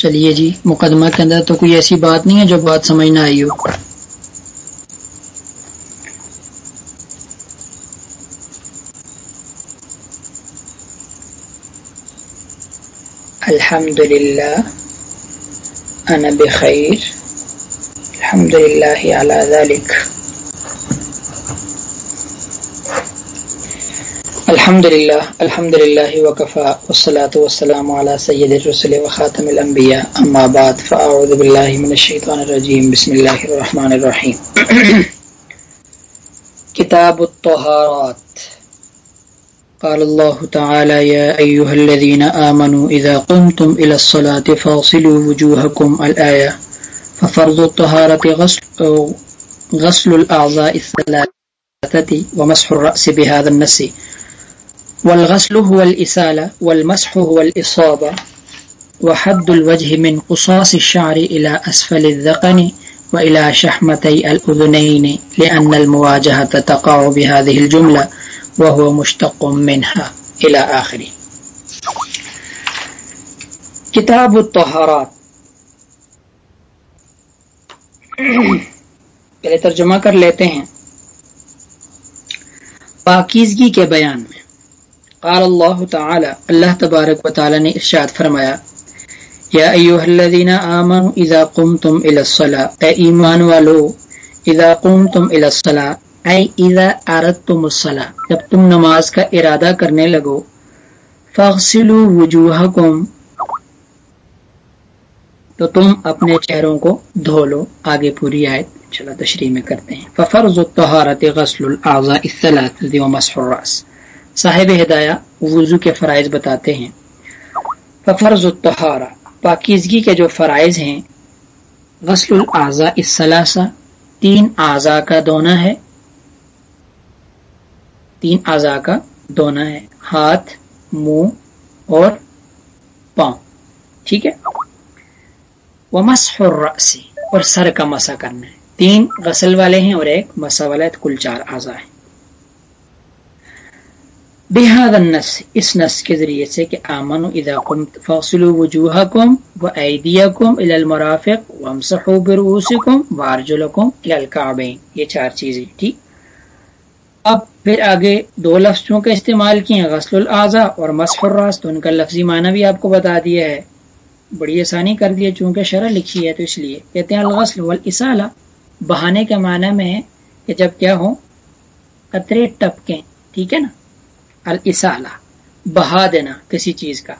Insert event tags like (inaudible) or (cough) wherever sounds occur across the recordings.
چلیے جی مقدمہ کے اندر تو کوئی ایسی بات نہیں ہے جو بات سمجھ نہ آئی ہو۔ الحمد للہ انا بخیر الحمد للہ ذلك الحمد لله الحمد لله وكفى والصلاة والسلام على سيد الرسل وخاتم الأنبياء أما بعد فأعوذ بالله من الشيطان الرجيم بسم الله الرحمن الرحيم كتاب الطهارات قال الله تعالى يا أيها الذين آمنوا إذا قمتم إلى الصلاة فاصلوا وجوهكم الآية ففرض الطهارة غسل, غسل الأعضاء الثلاثة ومسح الرأس بهذا النسي والغسل هو الإسالة والمسح هو الإصابة وحد الوجه من قصاص الشعر إلى أسفل الذقن وإلى شحمتي الأذنين لأن المواجهة تقع بهذه الجملة وهو مشتق منها إلى آخر كتاب الطهارات. پہلے ترجمہ کر لیتے ہیں. پاکیزگی کے بیان میں. قال اللہ تعالی، اللہ تبارک و تعالی نے ارشاد فرمایا، یا ایوہ الذین آمنوا اذا قمتم الى الصلاة، اے ایمان والو، اذا قمتم الى الصلاة، اے اذا اردتم الصلاة، جب تم نماز کا ارادہ کرنے لگو، فاغسلوا وجوہکم، تو تم اپنے چہروں کو دھو لو، آگے پوری آیت چلا تشریح میں کرتے ہیں۔ ففرض الطہارت غسل الاعضاء الثلاث ومسح الراس صاحب ہدایہ وضو کے فرائض بتاتے ہیں۔ ففرض الطہارہ، پاکیزگی کے جو فرائض ہیں، غسل الاعضاء الثلاثہ، تین اعضاء کا دونا ہے۔ تین اعضاء کا دونا ہے، ہاتھ، منہ اور پاؤں۔ ٹھیک ہے؟ وہ الرأس، اور سر کا مسا کرنا ہے۔ تین غسل والے ہیں اور ایک مسا والا ہے، کل چار اعضاء ہیں۔ بحاد النس اس نس کے ذریعے سے کہ آمن اذا قمت فاصلوا وجوهكم وايديكم الى المرافق وامسحوا برؤوسكم وارجلكم الى یہ چار چیزیں، ٹھیک؟ اب پھر آگے دو لفظوں کا استعمال کیے، غسل الاعضاء اور مسح الراس تو ان کا لفظی معنی بھی آپ کو بتا دیا ہے۔ بڑی آسانی کر دیا، چونکہ شرح لکھی ہے تو اس لیے۔ کہتے ہیں الغسل والاسالہ بہانے کا معنی میں ہے کہ جب کیا ہو قطرے ٹپکیں، ٹھیک ہے نا؟ الاسالہ بہا دینا کسی چیز کا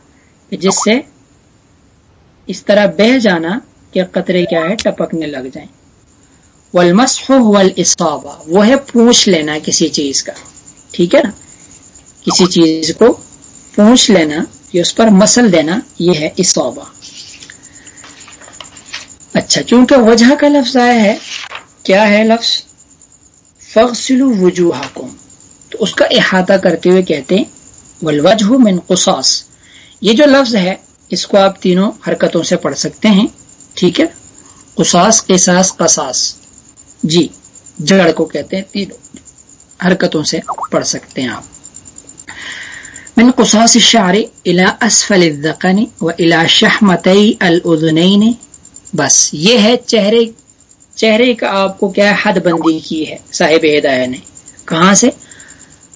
جس سے اس طرح بہ جانا کہ قطرے کیا ہے، ٹپکنے لگ جائیں۔ والمسح والاصابہ وہ ہے پوچھ لینا کسی چیز کا، ٹھیک ہے نا؟ کسی چیز کو پوچھ لینا یا اس پر مسل دینا، یہ ہے اصابہ اچھا چونکہ وجہ کا لفظ آیا ہے، کیا ہے لفظ؟ فغسلوا وجوہکم۔ تو اس کا احاطہ کرتے ہوئے کہتے ہیں ولوجہ من قصاص۔ یہ جو لفظ ہے، اس کو آپ تینوں حرکتوں سے پڑھ سکتے ہیں۔ ٹھیک ہے؟ قصاص قصاص قصاص۔ جی جڑ کو کہتے ہیں، تینوں حرکتوں سے پڑھ سکتے ہیں آپ۔ من قصاص الشعر الى اسفل الذقن و الى شحمتي الاذنين بس، یہ ہے چہرے چہرے کا آپ کو کیا حد بندی کی ہے، صاحب ہدایہ نے؟ کہاں سے؟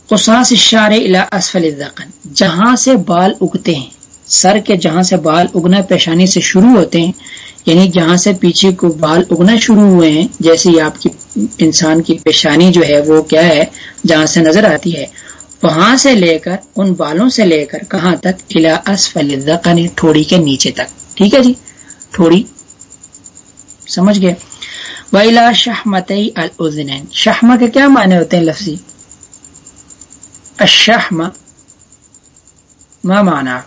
قصاص اشارے الى اسفل الذقن، جہاں سے بال اگتے ہیں، سر کے جہاں سے بال اگنا پیشانی سے شروع ہوتے ہیں یعنی جہاں سے پیچھے کو بال اگنا شروع ہوئے ہیں، جیسے آپ کی انسان کی پیشانی جو ہے وہ کیا ہے، جہاں سے نظر آتی ہے، وہاں سے لے کر، ان بالوں سے لے کر کہاں تک؟ الى اسفل الذقن، تھوڑی کے نیچے تک۔ ٹھیک ہے جی؟ تھوڑی۔ سمجھ گئے؟ وَإِلَى شَحْمَتَيْ الْأُذْنَيْن۔ شحمہ کے کیا معنی ہوتے ہیں لفظی؟ الشحم ما معنى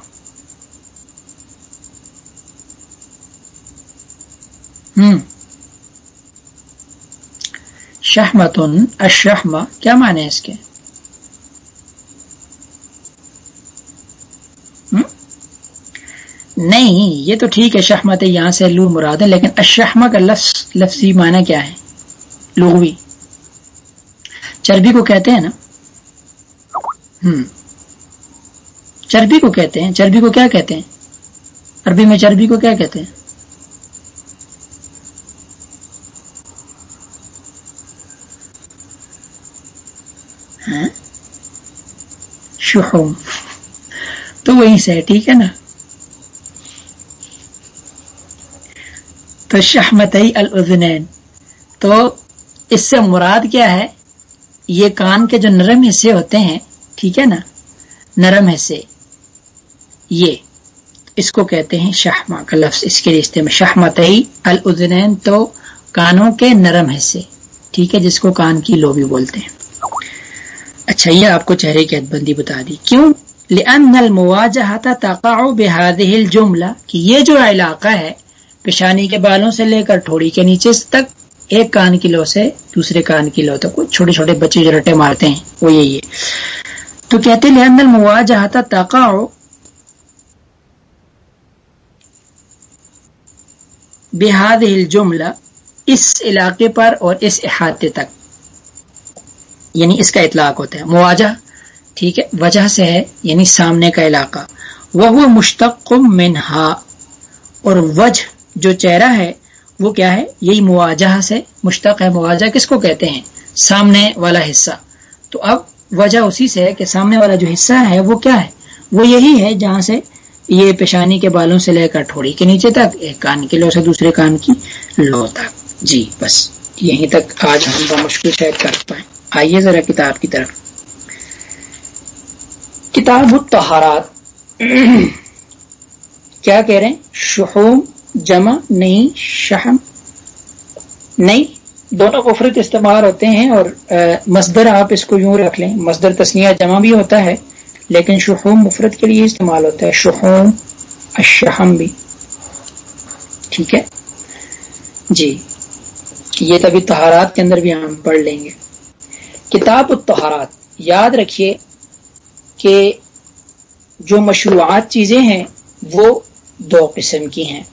شحمتن، الشحم، کیا معنی ہے اس کے؟ نہیں، یہ تو ٹھیک ہے، شحمت یہاں سے لو مراد ہے، لیکن اشحما کا لفظ، لفظی معنی کیا ہے؟ لغوی۔ چربی کو کہتے ہیں نا؟ چربی کو کہتے ہیں۔ چربی کو کیا کہتے ہیں؟ عربی میں چربی کو کیا کہتے ہیں؟ ہاں؟ شہوم تو وہیں سے ٹھیک ہے نا؟ تو شہمت الزنین تو اس سے مراد کیا ہے؟ یہ کان کے جو نرم حصے ہوتے ہیں ٹھیک ہے نا؟ نرم حصے یہ، اس کو کہتے ہیں شہما کا لفظ اس کے رشتے میں شہمت الزنین تو کانوں کے نرم حصے ٹھیک ہے، جس کو کان کی لو بھی بولتے ہیں۔ اچھا یہ آپ کو چہرے کی حد بندی بتا دی۔ کیوں؟ لأن المواجهة تقع بهذه الجملة کہ یہ جو علاقہ ہے، پیشانی کے بالوں سے لے کر ٹھوڑی کے نیچے تک، ایک کان کی لو سے دوسرے کان کی لو تک چھوٹے چھوٹے بچے جو رٹے مارتے ہیں، وہ یہی ہے۔ تو کہتے لأن المواجهة تقع بهذه الجملة اس علاقے پر اور اس احاطے تک۔ یعنی اس کا اطلاق ہوتا ہے۔ مواجہ، ٹھیک ہے، وجہ سے ہے یعنی سامنے کا علاقہ۔ وہ مشتق منہا اور وجہ، جو چہرہ ہے، وہ کیا ہے؟ یہی مواجہ سے، مشتق ہے، مواجہ کس کو کہتے ہیں؟ سامنے والا حصہ۔ تو اب وجہ اسی سے ہے کہ سامنے والا جو حصہ ہے وہ کیا ہے؟ وہ یہی ہے جہاں سے یہ پیشانی کے بالوں سے لے کر ٹھوڑی کے نیچے تک، ایک کان کے لو سے دوسرے کان کی لو تک۔ جی بس یہیں تک آج ہم مشکل شاید کر پائیں۔ آئیے ذرا کتاب کی طرف۔ کتاب الطہارات۔ (clears throat) کیا کہہ رہے ہیں؟ شحوم، جمع نہیں شہم نہیں دونوں مفرت استعمال ہوتے ہیں اور مصدر آپ اس کو یوں رکھ لیں، مصدر تسنیہ جمع بھی ہوتا ہے، لیکن شحوم مفرت کے لیے استعمال ہوتا ہے، شحوم الشہم بھی ٹھیک ہے؟ جی یہ تبھی تہارات کے اندر بھی ہم پڑھ لیں گے۔ کتاب الطہارات، یاد رکھیے کہ جو مشروعات چیزیں ہیں، وہ دو قسم کی ہیں۔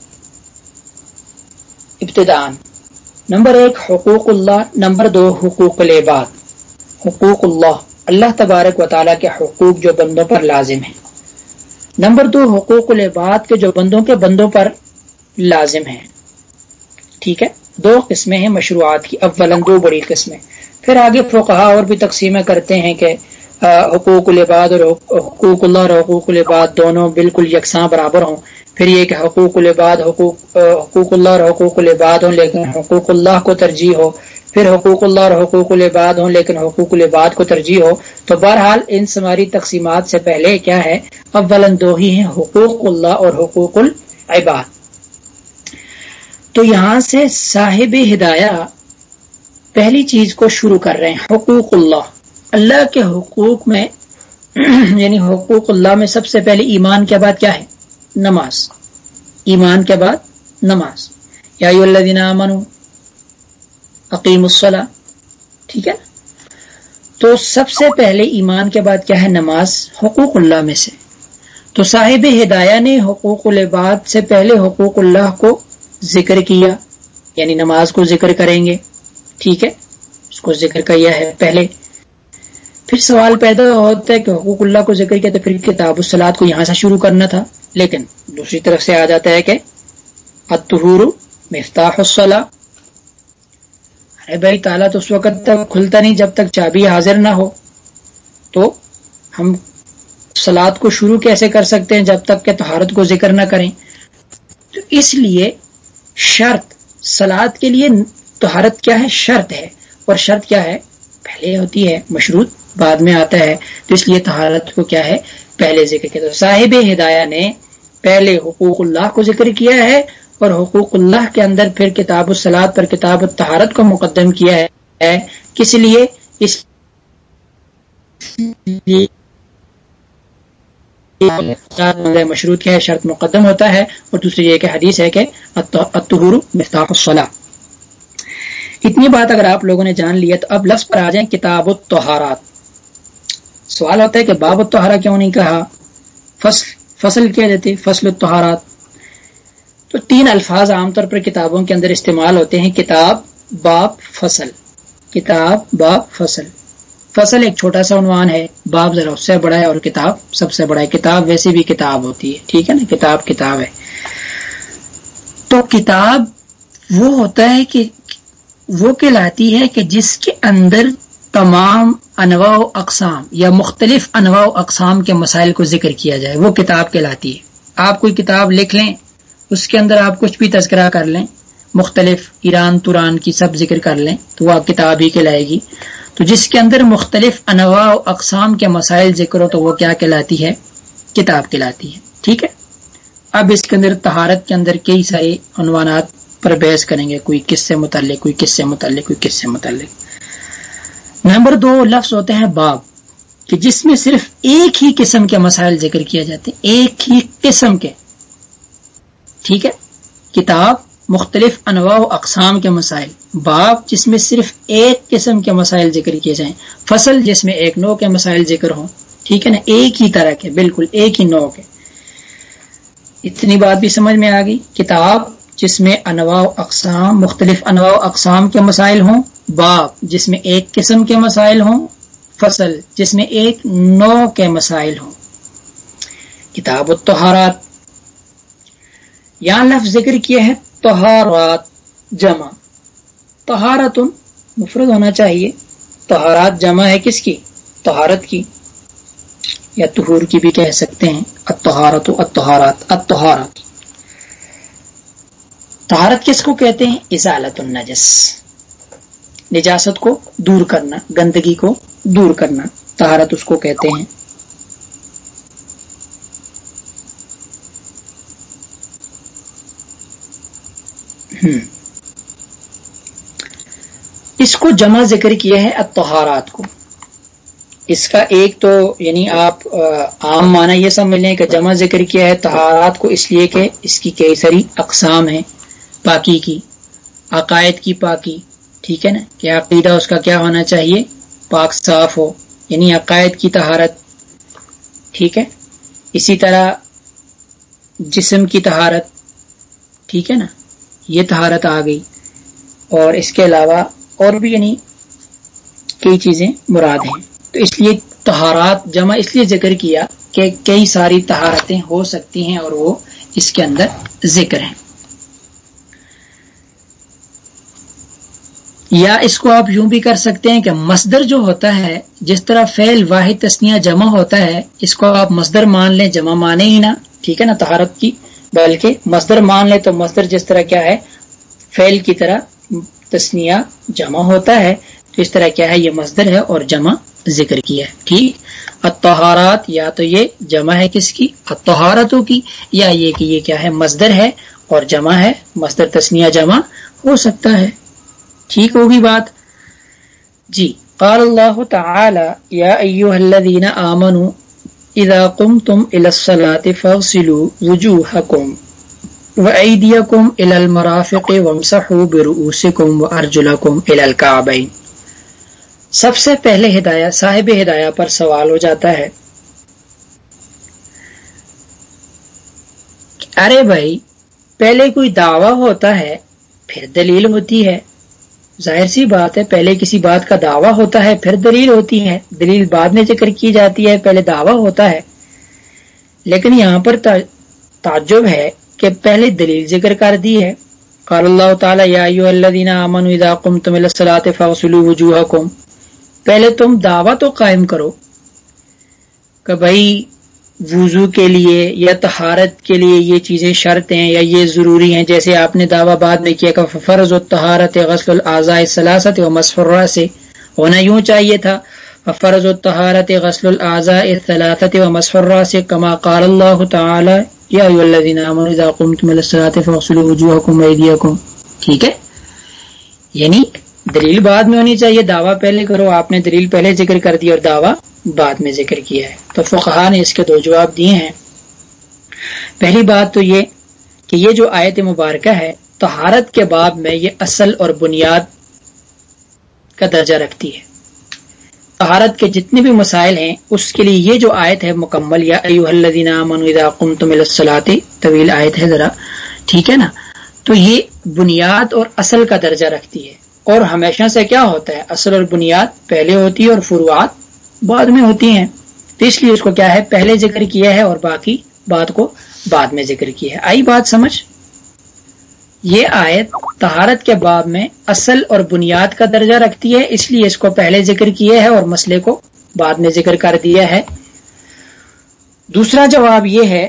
ابتدان نمبر ایک، حقوق اللہ. نمبر دو، حقوق العباد. حقوق اللہ. اللہ تبارک و تعالیٰ کے حقوق جو بندوں پر لازم ہیں. نمبر دو، حقوق العباد کے جو بندوں کے بندوں پر لازم ہیں. ٹھیک ہے؟ دو قسمیں ہیں مشروعات کی. اولن دو بڑی قسمیں. پھر آگے فقہ اور بھی تقسیمیں کرتے ہیں کہ حقوق العباد اور حقوق اللہ اور حقوق العباد دونوں بالکل یکساں برابر ہوں. پھر یہ کہ حقوق العباد، حقوق حقوق اللہ اور حقوق العباد ہوں، لیکن حقوق اللہ کو ترجیح ہو، پھر حقوق اللہ اور حقوق العباد ہوں، لیکن حقوق العباد کو ترجیح ہو، تو بہرحال ان سماری تقسیمات سے پہلے کیا ہے؟ اول دو ہی ہیں، حقوق اللہ اور حقوق العباد۔ تو یہاں سے صاحب ہدایہ پہلی چیز کو شروع کر رہے ہیں، حقوق اللہ۔ اللہ کے حقوق میں یعنی حقوق اللہ میں سب سے پہلے ایمان کے بعد کیا ہے؟ نماز۔ ایمان کے بعد نماز۔ یا اللہ عقیم الصلاح ٹھیک ہے؟ تو سب سے پہلے ایمان کے بعد کیا ہے نماز؟ حقوق اللہ میں سے۔ تو صاحب ہدایہ نے حقوق العباد سے پہلے حقوق اللہ کو ذکر کیا یعنی نماز کو ذکر کریں گے۔ ٹھیک ہے؟ اس کو ذکر کیا ہے پہلے۔ پھر سوال پیدا ہوتا ہے کہ حقوق اللہ کو ذکر کیا تو پھر کتاب السلاد کو یہاں سے شروع کرنا تھا۔ لیکن دوسری طرف سے آ جاتا ہے کہ اتحور مفتاح الصلاح ارے بھائی تالا تو اس وقت تک کھلتا نہیں جب تک چابی حاضر نہ ہو۔ تو ہم سلاد کو شروع کیسے کر سکتے ہیں جب تک کہ تہارت کو ذکر نہ کریں؟ تو اس لیے شرط سلاد کے لیے تہارت کیا ہے؟ شرط ہے۔ اور شرط کیا ہے؟ پہلے ہوتی ہے، مشروط بعد میں آتا ہے۔ تو اس لیے تہارت کو کیا ہے؟ پہلے ذکر کیا۔ صاحب ہدایہ نے پہلے حقوق اللہ کو ذکر کیا ہے اور حقوق اللہ کے اندر پھر کتاب السلاد پر کتاب التہارت کو مقدم کیا ہے۔ کس لیے؟ اس مشروط کیا ہے، شرط مقدم ہوتا ہے اور دوسری یہ کہ حدیث ہے کہ مفتاح الصلاح اتنی بات اگر آپ لوگوں نے جان لی ہے تو اب لفظ پر آ جائیں کتاب التہارات سوال ہوتا ہے کہ باب التہارا کیوں نہیں کہا؟ فصل فصل کیا دیتے فصل التہارات تو تین الفاظ عام طور پر کتابوں کے اندر استعمال ہوتے ہیں، کتاب باب فصل۔ کتاب باب فصل۔ فصل ایک چھوٹا سا عنوان ہے باب ذرا اس سے بڑا ہے اور کتاب سب سے بڑا ہے۔ کتاب ویسے بھی کتاب ہوتی ہے، ٹھیک ہے نا؟ کتاب کتاب ہے۔ تو کتاب وہ ہوتا ہے کہ وہ کہلاتی ہے کہ جس کے اندر تمام انواع و اقسام یا مختلف انواع و اقسام کے مسائل کو ذکر کیا جائے، وہ کتاب کہلاتی ہے۔ آپ کوئی کتاب لکھ لیں، اس کے اندر آپ کچھ بھی تذکرہ کر لیں، مختلف ایران توران کی سب ذکر کر لیں، تو وہ آپ کتاب ہی کہلائے گی۔ تو جس کے اندر مختلف انواع و اقسام کے مسائل ذکر ہو، تو وہ کیا کہلاتی ہے؟ کتاب کہلاتی ہے۔ ٹھیک ہے؟ اب اس کے اندر تہارت کے اندر کئی سارے عنوانات پر بحث کریں گے، کوئی کس سے متعلق، کوئی کس سے متعلق، کوئی کس سے متعلق۔ نمبر دو لفظ ہوتے ہیں باب، کہ جس میں صرف ایک ہی قسم کے مسائل ذکر کیے جاتے ہیں، ایک ہی قسم کے۔ ٹھیک ہے؟ کتاب، مختلف انواع و اقسام کے مسائل۔ باب، جس میں صرف ایک قسم کے مسائل ذکر کیے جائیں۔ فصل، جس میں ایک نو کے مسائل ذکر ہوں۔ ٹھیک ہے نا؟ ایک ہی طرح کے، بالکل ایک ہی نو کے۔ اتنی بات بھی سمجھ میں آ گئی۔ کتاب، جس میں انواع و اقسام، مختلف انواع و اقسام کے مسائل ہوں۔ باب جس میں ایک قسم کے مسائل ہوں، فصل، جس میں ایک نو کے مسائل ہوں۔ کتاب التحارات یہاں لفظ ذکر کیا ہے تہارات جمع۔ تہارت مفرد ہونا چاہیے۔ تہارات جمع ہے کس کی؟ تہارت کی۔ یا تہور کی بھی کہہ سکتے ہیں۔ اتہارت اتہارات اتہارات تہارت کس کو کہتے ہیں؟ ازالت النجس۔ نجاست کو دور کرنا، گندگی کو دور کرنا تہارت اس کو کہتے ہیں۔ اس کو جمع ذکر کیا ہے اتہارات کو۔ اس کا ایک تو یعنی آپ عام معنی یہ سمجھ لیں کہ جمع ذکر کیا ہے تہارات کو اس لیے کہ اس کی کئی ساری اقسام ہیں، پاکی کی، عقائد کی پاکی ٹھیک ہے نا؟ کہ عقیدہ اس کا کیا ہونا چاہیے؟ پاک صاف ہو یعنی عقائد کی تہارت ٹھیک ہے؟ اسی طرح جسم کی تہارت ٹھیک ہے نا؟ یہ تہارت آ گئی۔ اور اس کے علاوہ اور بھی یعنی کئی چیزیں مراد ہیں۔ تو اس لیے تہارات جمع، اس لیے ذکر کیا کہ کئی ساری تہارتیں ہو سکتی ہیں اور وہ اس کے اندر ذکر ہیں۔ یا اس کو آپ یوں بھی کر سکتے ہیں کہ مصدر جو ہوتا ہے، جس طرح فیل واحد تسنیا جمع ہوتا ہے، اس کو آپ مصدر مان لیں، جمع مانے ہی نا ٹھیک ہے نا تہارت کی؟ بلکہ مصدر مان لیں تو مصدر جس طرح کیا ہے فیل کی طرح تسنیا جمع ہوتا ہے۔ تو اس طرح کیا ہے؟ یہ مصدر ہے اور جمع ذکر کیا ہے۔ ٹھیک؟ اتہارات یا تو یہ جمع ہے کس کی؟ اتہارتوں کی، یا یہ کہ یہ کیا ہے؟ مصدر ہے اور جمع ہے، مصدر تسنیا جمع ہو سکتا ہے۔ ٹھیک ہوگی بات؟ جی۔ قال اللہ تعالی، یا ایوہ الذین آمنوا اذا قمتم الى الصلاة فاغسلوا وجوہکم وعیدیکم الى المرافق وامسحوا برؤوسکم وارجلکم الى الكعبین سب سے پہلے ہدایہ، صاحب ہدایہ پر سوال ہو جاتا ہے۔ ارے بھائی، پہلے کوئی دعویٰ ہوتا ہے، پھر دلیل ہوتی ہے۔ ظاہر سی بات ہے، پہلے کسی بات کا دعویٰ ہوتا ہے، پھر دلیل ہوتی ہے دلیل بعد میں ذکر کی جاتی ہے، پہلے دعویٰ ہوتا ہے۔ لیکن یہاں پر تعجب ہے کہ پہلے دلیل ذکر کر دی ہے۔ قال اللہ تعالیٰ، یا پہلے تم دعویٰ تو قائم کرو کہ بھائی وضو کے لیے یا تہارت کے لیے یہ چیزیں شرط ہیں یا یہ ضروری ہیں؟ جیسے آپ نے دعویٰ بعد میں کیا کہ فرض و تہارت غسل العضاء سلاست و مسفرہ سے ہونا یوں چاہیے تھا۔ فرض و تہارت غسل العضاء سلاست و مسفرہ سے کما قال اللہ تعالی، یا الذین آمنوا اذا قمتم الى فاغسلوا ٹھیک ہے؟ یعنی دلیل بعد میں ہونی چاہیے، دعویٰ پہلے کرو، آپ نے دلیل پہلے ذکر کر دی اور دعویٰ بعد میں ذکر کیا ہے۔ تو فقہ نے اس کے دو جواب دیے ہیں۔ پہلی بات تو یہ کہ یہ جو آیت مبارکہ ہے، طہارت کے باب میں یہ اصل اور بنیاد کا درجہ رکھتی ہے۔ طہارت کے جتنے بھی مسائل ہیں، اس کے لیے یہ جو آیت ہے مکمل، یا طویل آیت ہے ذرا، ٹھیک ہے نا؟ تو یہ بنیاد اور اصل کا درجہ رکھتی ہے۔ اور ہمیشہ سے کیا ہوتا ہے؟ اصل اور بنیاد پہلے ہوتی ہے اور فروعات بعد میں ہوتی ہیں۔ تو اس لیے اس کو کیا ہے؟ پہلے ذکر کیا ہے اور باقی بات کو بعد میں ذکر کیا ہے۔ آئی بات سمجھ؟ یہ آیت تہارت کے باب میں اصل اور بنیاد کا درجہ رکھتی ہے، اس لیے اس کو پہلے ذکر کیا ہے اور مسئلے کو بعد میں ذکر کر دیا ہے۔ دوسرا جواب یہ ہے،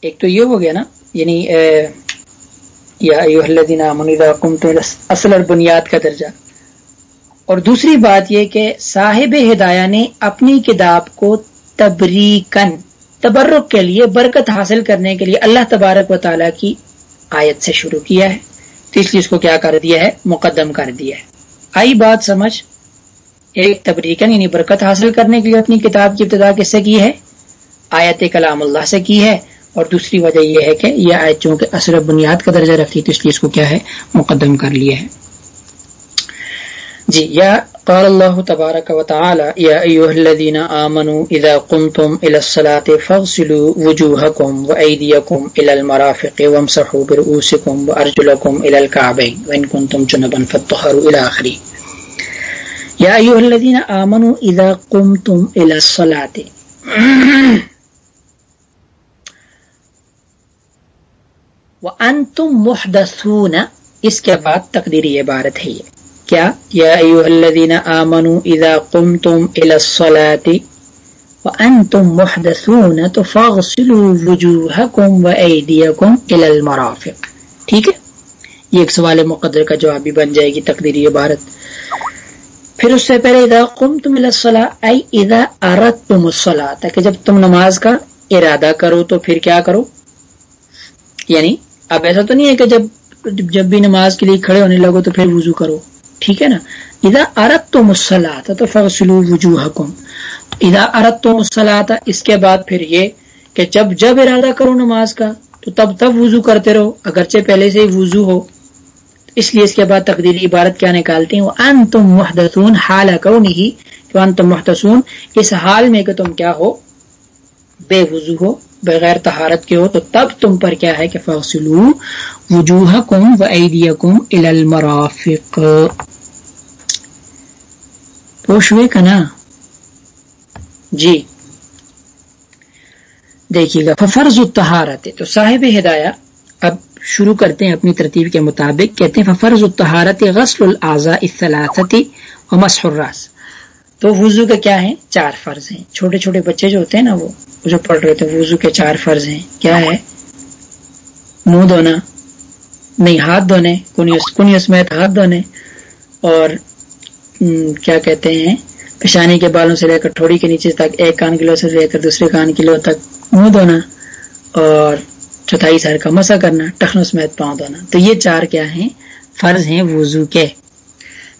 ایک تو یہ ہو گیا نا یعنی یا اصل اور بنیاد کا درجہ۔ اور دوسری بات یہ کہ صاحب ہدایہ نے اپنی کتاب کو تبریکن تبرک کے لیے برکت حاصل کرنے کے لیے اللہ تبارک و تعالیٰ کی آیت سے شروع کیا ہے۔ تو اس لیے اس کو کیا کر دیا ہے؟ مقدم کر دیا ہے۔ آئی بات سمجھ، ایک تبریکن یعنی برکت حاصل کرنے کے لیے اپنی کتاب کی ابتدا کس سے کی ہے؟ آیت کلام اللہ سے کی ہے۔ اور دوسری وجہ یہ ہے کہ یہ آیت چونکہ اثر بنیاد کا درجہ رکھتی تو اس لیے اس کو کیا ہے؟ مقدم کر لیا ہے۔ جی یا قال اللہ تبارک و تعالی، یا ایوہ الذین آمنوا اذا قمتم الى الصلاة فاغسلوا وجوہکم و ایدیکم الى المرافق وامسحوا برؤوسکم و ارجلکم الى الكعبین وان کنتم جنبا فاتطہروا الى آخری یا ایوہ الذین آمنوا اذا قمتم الى الصلاة. (clears throat) وانتم محدثون، اس کے بعد تقدیری عبارت ہے یہ۔ کیا؟ یا ایوہ الذین آمنوا اذا قمتم الى الصلاة وانتم محدثون تو فاغسلوا وجوہکم و ایدیکم الى المرافق. ٹھیک ہے؟ یہ ایک سوال مقدر کا جواب بھی بن جائے گی تقدیری عبارت. پھر اس سے پہلے اذا قمتم الى الصلاة، ای اذا اردتم الصلاة، کہ جب تم نماز کا ارادہ کرو تو پھر کیا کرو؟ یعنی اب ایسا تو نہیں ہے کہ جب جب بھی نماز کے لیے کھڑے ہونے لگو تو پھر وضو کرو۔ ٹھیک ہے نا؟ ادا ارت تو مسلح تو فصلو وجوہ حکم ادا ارت تو مسلح اس کے بعد پھر یہ کہ جب جب ارادہ کرو نماز کا، تو تب تب وضو کرتے رہو، اگرچہ پہلے سے ہی وضو ہو۔ اس لیے اس کے بعد تقدیری عبارت کیا نکالتے ہیں؟ وہ ان تم محدثون حال کرو نہیں ان تم محدثون، اس حال میں کہ تم کیا ہو؟ بے وضو ہو، بغیر تہارت کے ہو۔ تو تب تم پر کیا ہے کہ فصلو وجوہ کم و عیدیہ کم المرافق۔ نا؟ جی۔ دیکھیے گا فرض التہارت تو صاحب ہدایہ اب شروع کرتے ہیں اپنی ترتیب کے مطابق کہتے ہیں فرض التہارت غسل العضا اصلاحتی و مسح الراس تو وضو کے کیا ہیں؟ چار فرض ہیں۔ چھوٹے چھوٹے بچے جو ہوتے ہیں نا وہ جو پڑھ رہے تھے وضو کے چار فرض ہیں۔ کیا ہے؟ منہ دھونا نہیں ہاتھ دھونے کنی سمیت ہاتھ دھونے اور کیا کہتے ہیں پشانی کے بالوں سے لے کر ٹھوڑی کے نیچے تک، ایک کان کلو سے لے کر دوسرے کان کلو تک منہ دھونا اور چوتھائی سر کا مسا کرنا ٹخن سمیت پاؤں دھونا۔ تو یہ چار کیا ہیں؟ فرض ہیں وضو کے۔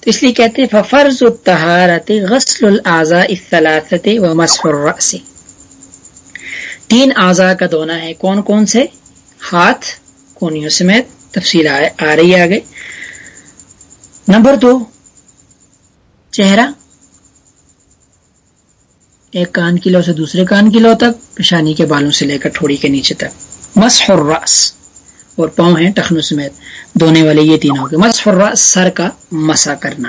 تو اس لیے کہتے ہیں فرض الطہارت غسل العضاء الثلاثت و مسح تین اعضاء کا دھونا ہے۔ کون کون سے؟ ہاتھ، کونیوں سمیت، تفصیل آ رہی ہے آگے۔ نمبر دو چہرہ۔ ایک کان کلو سے دوسرے کان کلو تک پیشانی کے بالوں سے لے کر ٹھوڑی کے نیچے تک۔ مسح الراس اور پاؤں ہیں ٹخنو سمیت۔ دھونے والے یہ تینوں کے۔ مسح الراس سر کا مسا کرنا۔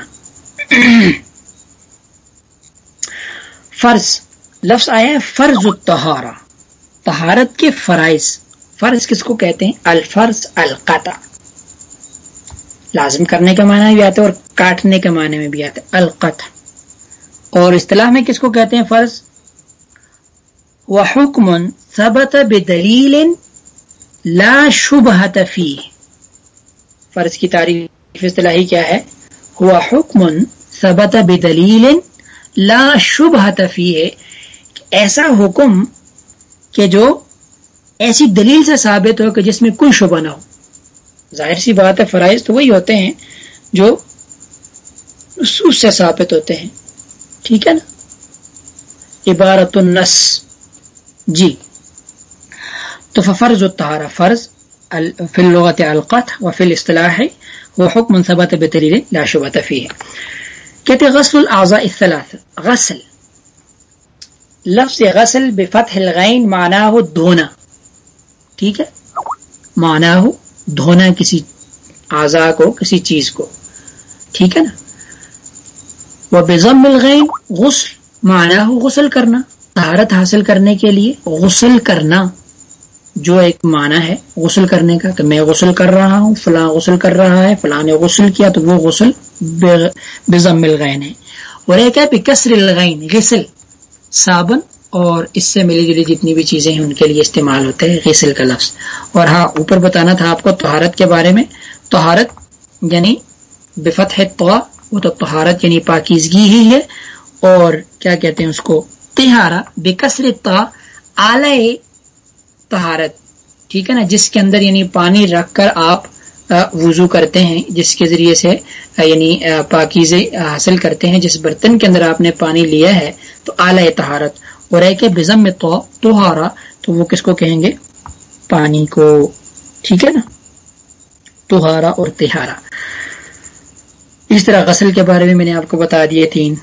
فرض۔ لفظ آیا ہے فرض الطہارہ۔ طہارت کے فرائض۔ فرض کس کو کہتے ہیں؟ الفرض القطع۔ لازم کرنے کے معنی بھی آتے اور کاٹنے کے معنی میں بھی آتے القط اور اصطلاح میں کس کو کہتے ہیں فرض؟ وہ حکم ثبت بدلیل لا شبہ تفی فرض کی تعریف اصطلاحی کیا ہے؟ ہوا حکم ثبت بدلیل لا شبہ تفی ہے ایسا حکم کہ جو ایسی دلیل سے ثابت ہو کہ جس میں کوئی شبہ نہ ہو۔ ظاہر سی بات ہے، فرائض تو وہی ہوتے ہیں جو اس سے ثابت ہوتے ہیں۔ ٹھیک ہے نا؟ عبارت النس جی۔ تو فرض و تہارا فرض فی الغت القت و فی الاصطلاح ہے وہ حکم ثبت بہترین لا شبہ تفی ہے کہتے غسل الاعضاء الثلاث۔ غسل۔ لفظ غسل بفتح الغین معنی ہو دھونا۔ ٹھیک ہے؟ معنی ہو دھونا کسی اعضا کو، کسی چیز کو۔ ٹھیک ہے نا؟ وہ بزم الغین غسل مانا ہو غسل کرنا، طہارت حاصل کرنے کے لیے غسل کرنا۔ جو ایک معنی ہے غسل کرنے کا، کہ میں غسل کر رہا ہوں، فلاں غسل کر رہا ہے، فلاں نے غسل کیا تو وہ غسل بزم الغین ہے۔ اور ایک ہے بکسر الغین غسل۔ صابن اور اس سے ملی جلی جتنی بھی چیزیں ہیں ان کے لیے استعمال ہوتے ہیں، غسل کا لفظ۔ اور ہاں اوپر بتانا تھا آپ کو تہارت کے بارے میں۔ تہارت یعنی بفت ہے تو وہ تو تہارت یعنی پاکیزگی ہی ہے۔ اور کیا کہتے ہیں اس کو؟ تہارا بکسر تا اعلی تہارت ٹھیک ہے نا؟ جس کے اندر یعنی پانی رکھ کر آپ وضو کرتے ہیں، جس کے ذریعے سے یعنی پاکیزے حاصل کرتے ہیں۔ جس برتن کے اندر آپ نے پانی لیا ہے، تو اعلی تہارت اور ایک بزم میں تو توہارا تو وہ کس کو کہیں گے؟ پانی کو۔ ٹھیک ہے نا؟ توہارا اور تہارا اس طرح غسل کے بارے میں میں نے آپ کو بتا دیے تین۔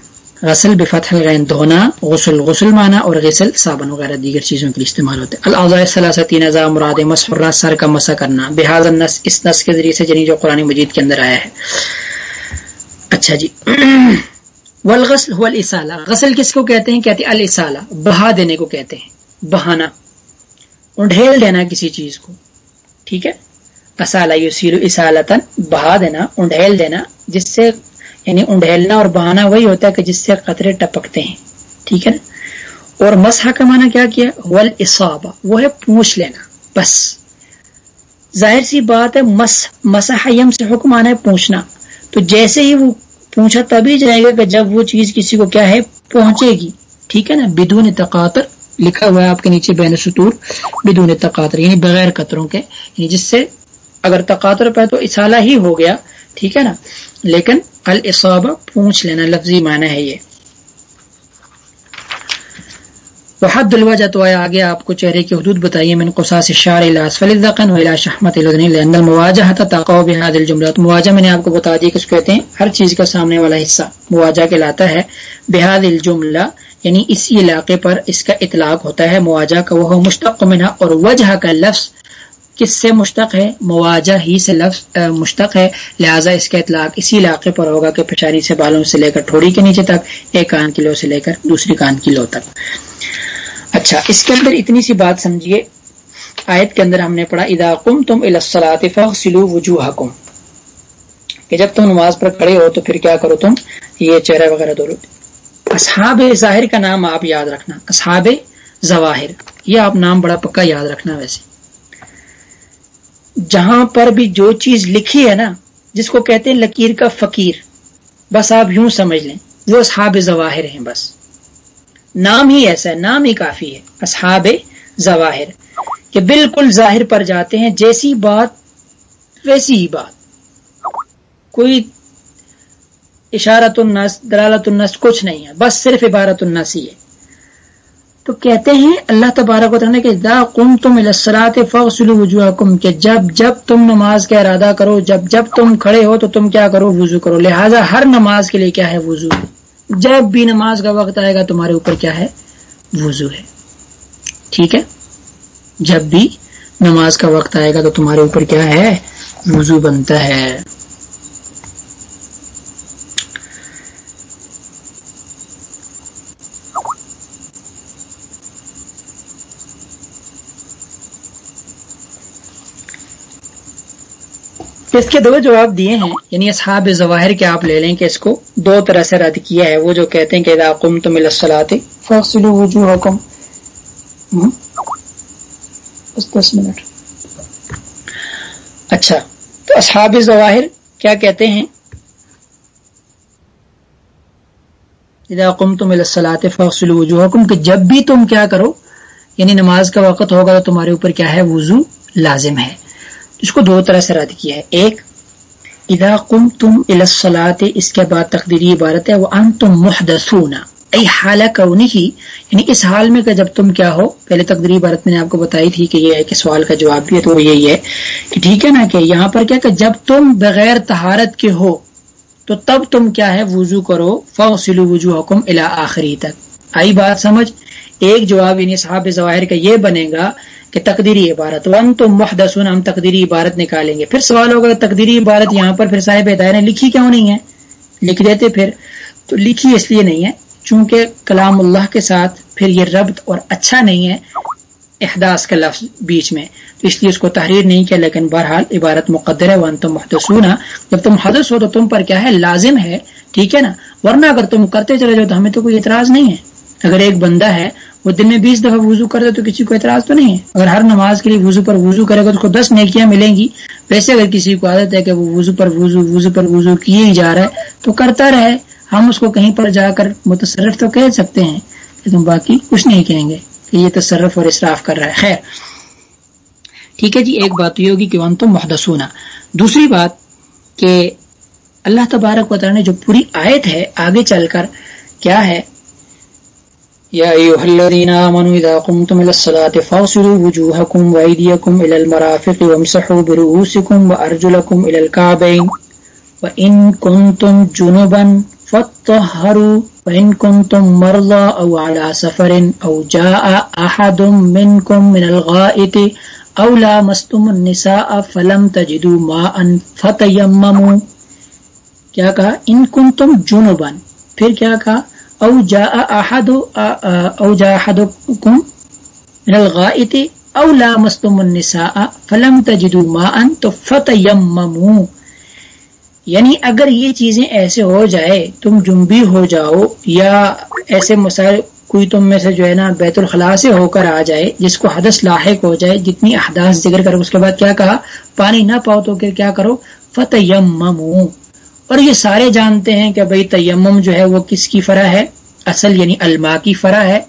غسل بفتح الغین دھونا، غسل غسل مانا اور غسل صابن وغیرہ دیگر چیزوں کے لیے استعمال ہوتے ہیں الاضاء تین ازا مراد مسفرہ سر کا مسا کرنا۔ بحاظ النس، اس نس کے ذریعے سے جنی جو قرآن مجید کے اندر آیا ہے۔ اچھا جی۔ (clears throat) والغسل هو الاسالہ غسل کس کو کہتے ہیں؟ کہتے ہیں الاسالہ بہا دینے کو کہتے ہیں. بہانا. انڈھیل دینا کسی چیز کو. ٹھیک ہے؟ اسالہ یسیل اسالتن بہا دینا، انڈھیل دینا. جس سے یعنی انڈھیلنا اور بہانا وہی ہوتا ہے کہ جس سے قطرے ٹپکتے ہیں. ٹھیک ہے نا؟ اور مسح کا معنی کیا کیا؟ ول اصابہ وہ ہے پوچھ لینا. بس. ظاہر سی بات ہے مس مسحم سے حکم آنا ہے پوچھنا. تو جیسے ہی وہ پوچھا تبھی جائے گا کہ جب وہ چیز کسی کو کیا ہے، پہنچے گی۔ ٹھیک ہے نا؟ بدون تقاتر لکھا ہوا ہے آپ کے نیچے بین سطور بدون تقاتر یعنی بغیر قطروں کے۔ یعنی جس سے اگر تقاتر پہ تو اصالہ ہی ہو گیا، ٹھیک ہے نا؟ لیکن الاصابہ پوچھ لینا، لفظی معنی ہے یہ۔ وحد الوجہ تو آیا آگے آپ کو چہرے کی حدود بتائیے، من قصاص الشعر الى اسفل الذقن والى شحمت الاذن لان المواجهه تقع بهذه الجملات. مواجهه میں نے آپ کو بتا دیا کس کہتے ہیں ہر چیز کا سامنے والا حصہ. مواجهه کہلاتا ہے بهذه الجملہ یعنی اسی علاقے پر اس کا اطلاق ہوتا ہے مواجهه کا وہ مشتق منها اور وجہ کا لفظ کس سے مشتق ہے؟ مواجہ ہی سے لفظ مشتق ہے۔ لہٰذا اس کا اطلاق اسی علاقے پر ہوگا کہ پچانی سے بالوں سے لے کر ٹھوڑی کے نیچے تک، ایک کان کی لو سے لے کر دوسری کان کی لو تک۔ اچھا اس کے اندر اتنی سی بات سمجھیے۔ آیت کے اندر ہم نے پڑھا ادا کم تم الاسلاطف سلو وجوہ کہ جب تم نماز پر کھڑے ہو تو پھر کیا کرو تم؟ یہ چہرہ وغیرہ دو اصحاب ظاہر کا نام آپ یاد رکھنا، اصحاب ظواہر، یہ آپ نام بڑا پکا یاد رکھنا ویسے۔ جہاں پر بھی جو چیز لکھی ہے نا، جس کو کہتے ہیں لکیر کا فقیر، بس آپ یوں سمجھ لیں وہ اصحاب ظواہر ہیں بس۔ نام ہی ایسا ہے، نام ہی کافی ہے، اصحاب ظواہر کہ بالکل ظاہر پر جاتے ہیں، جیسی بات، ویسی ہی بات۔ کوئی اشارت النس، دلالت النس کچھ نہیں ہے، بس صرف عبارت النس ہی ہے۔ تو کہتے ہیں، اللہ تبارک تعالیٰ کہ دا کم تم السلاط فخل وجوہ کہ جب جب تم نماز کا ارادہ کرو، جب جب تم کھڑے ہو تو تم کیا کرو، وضو کرو. لہٰذا ہر نماز کے لیے کیا ہے وضو؟ جب بھی نماز کا وقت آئے گا، تمہارے اوپر کیا ہے؟ وضو ہے۔ ٹھیک ہے؟ جب بھی نماز کا وقت آئے گا تو تمہارے اوپر کیا ہے؟ وضو بنتا ہے۔ اس کے دو جواب دیے ہیں یعنی اصحاب ظواہر کے آپ لے لیں کہ اس کو دو طرح سے رد کیا ہے وہ جو کہتے ہیں کہ کم تم السلاتے وجوہ حکم دس منٹ۔ اچھا تو اصحاب ظواہر کیا کہتے ہیں؟ کم تم السلاط فخصل وجوہ حکم کہ جب بھی تم کیا کرو یعنی نماز کا وقت ہوگا تو تمہارے اوپر کیا ہے؟ وضو لازم ہے۔ اس کو دو طرح سے رد کیا ہے۔ ایک ادا کم تم الاسلاط اس کے بعد تقدیری عبارت ہے وہ ان تم محدثون حالہ کونی ہی یعنی اس حال میں کہ جب تم کیا ہو، پہلے تقدیری عبارت میں نے آپ کو بتائی تھی کہ یہ ہے کہ سوال کا جواب بھی ہے، تو وہ یہی ہے کہ ٹھیک ہے نا کہ یہاں پر کیا کہ جب تم بغیر تہارت کے ہو، تو تب تم کیا ہے، وضو کرو فوسلو وجو حکم الا آخری تک۔ آئی بات سمجھ؟ ایک جواب یعنی صحاب ظواہر کا یہ بنے گا کہ تقدیری عبارت ون تو محدثون، ہم تقدیری عبارت نکالیں گے۔ پھر سوال ہوگا تقدیری عبارت یہاں پر پھر صاحب نے لکھی کیوں نہیں ہے؟ لکھ دیتے پھر، تو لکھی اس لیے نہیں ہے، چونکہ کلام اللہ کے ساتھ پھر یہ ربط اور اچھا نہیں ہے احداث کا لفظ بیچ میں۔ تو اس لیے اس کو تحریر نہیں کیا، لیکن بہرحال عبارت مقدر ہے ون تم محدثونا جب تم حدث ہو تو تم پر کیا ہے؟ لازم ہے، ٹھیک ہے نا؟ ورنہ اگر تم کرتے چلے جاؤ تو ہمیں تو کوئی اعتراض نہیں ہے۔ اگر ایک بندہ ہے، وہ دن میں بیس دفعہ وضو کر دے تو کسی کو اعتراض تو نہیں ہے۔ اگر ہر نماز کے لیے وضو پر وضو کرے گا تو اس کو دس نیکیاں ملیں گی۔ ویسے اگر کسی کو عادت ہے کہ وہ وضو پر وضو وضو پر وضو کیے ہی جا رہا ہے، تو کرتا رہے۔ ہم اس کو کہیں پر جا کر متصرف تو کہہ سکتے ہیں، لیکن باقی کچھ نہیں کہیں گے کہ یہ تصرف اور اصراف کر رہا ہے۔ خیر۔ ٹھیک ہے جی ایک بات یہ ہوگی کہ ون تو محدثونا۔ دوسری بات کہ اللہ تبارک و تعالی نے جو پوری آیت ہے، آگے چل کر کیا ہے يا أيها الذين آمنوا إذا قمتم إلى الصلاة فاغسلوا وجوهكم وأيديكم إلى المرافق وامسحوا برؤوسكم وأرجلكم إلى الكعبين. وإن كنتم جنبا فاطهروا. وإن كنتم مرضى أو على سفر أو جاء أحد منكم من الغائط أو لامستم النساء فلم تجدوا ماء فتيمموا. کیا کہا؟ ان کن تم جنوبن پھر کیا کہا؟ او جا احد او جا احدكم من الغائط او لامستم النساء فلم تجدوا ماء فتيمموا یعنی اگر یہ چیزیں ایسے ہو جائے، تم جنبی ہو جاؤ یا ایسے مسائل کوئی تم میں سے جو ہے نا بیت الخلاء سے ہو کر آ جائے، جس کو حدث لاحق ہو جائے، جتنی احداث ذکر کرو اس کے بعد کیا کہا؟ پانی نہ پاؤ تو پھر کیا کرو؟ فتیممو. اور یہ سارے جانتے ہیں کہ بھئی تیمم جو ہے وہ کس کی فرا ہے؟ اصل یعنی الما کی فرا ہے۔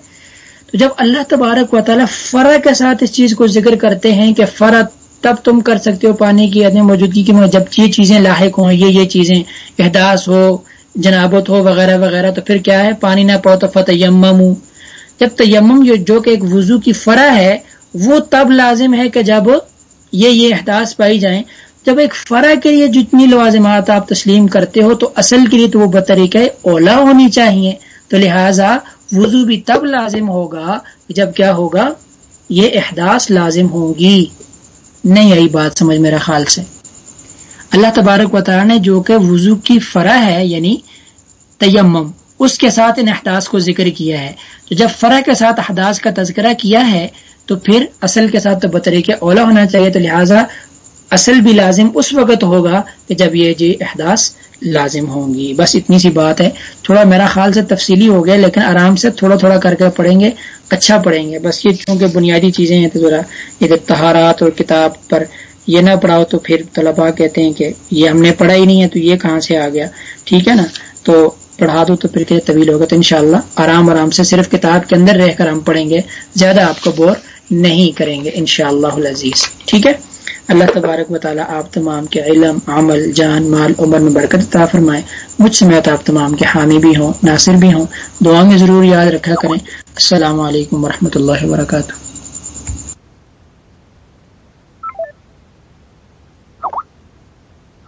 تو جب اللہ تبارک و تعالیٰ فرا کے ساتھ اس چیز کو ذکر کرتے ہیں کہ فرا تب تم کر سکتے ہو پانی کی عدم موجودگی کی جب یہ چیزیں لاحق ہوں، یہ یہ چیزیں احداث ہو، جنابت ہو وغیرہ وغیرہ، تو پھر کیا ہے؟ پانی نہ پاؤ تو فتیمم جب تیمم جو کہ ایک وضو کی فرا ہے، وہ تب لازم ہے کہ جب یہ یہ احداث پائی جائیں۔ جب ایک فرا کے لیے جتنی لوازمات آپ تسلیم کرتے ہو تو اصل کے لیے تو وہ بطریقہ اولا ہونی چاہیے۔ تو لہٰذا وضو بھی تب لازم ہوگا جب کیا ہوگا؟ یہ احداث لازم ہوں گی۔ نہیں آئی بات سمجھ میرا خیال سے۔ اللہ تبارک و تعالیٰ نے جو کہ وضو کی فرا ہے یعنی تیمم، اس کے ساتھ ان احداث کو ذکر کیا ہے۔ تو جب فرا کے ساتھ احداث کا تذکرہ کیا ہے، تو پھر اصل کے ساتھ تو بطریقے اولا ہونا چاہیے۔ تو لہٰذا اصل بھی لازم اس وقت ہوگا کہ جب یہ جی احداث لازم ہوں گی۔ بس اتنی سی بات ہے۔ تھوڑا میرا خیال سے تفصیلی ہو گیا، لیکن آرام سے تھوڑا تھوڑا کر کے پڑھیں گے اچھا پڑھیں گے۔ بس یہ چونکہ بنیادی چیزیں ہیں تو ذرا یہ تہارات اور کتاب پر یہ نہ پڑھاؤ تو پھر طلبا کہتے ہیں کہ یہ ہم نے پڑھا ہی نہیں ہے تو یہ کہاں سے آ گیا۔ ٹھیک ہے نا؟ تو پڑھا دو تو پھر کہ طویل ہوگا تو انشاءاللہ آرام آرام سے صرف کتاب کے اندر رہ کر ہم پڑھیں گے۔ زیادہ آپ کو بور نہیں کریں گے، انشاءاللہ شاء اللہ ٹھیک ہے؟ اللہ تبارک و تعالیٰ آپ تمام کے علم، عمل، جان، مال، عمر میں برکت عطا فرمائے۔ مجھ سمیت آپ تمام کے حامی بھی ہوں، ناصر بھی ہوں۔ دعا میں ضرور یاد رکھا کریں۔ السلام علیکم ورحمۃ اللہ وبرکاتہ۔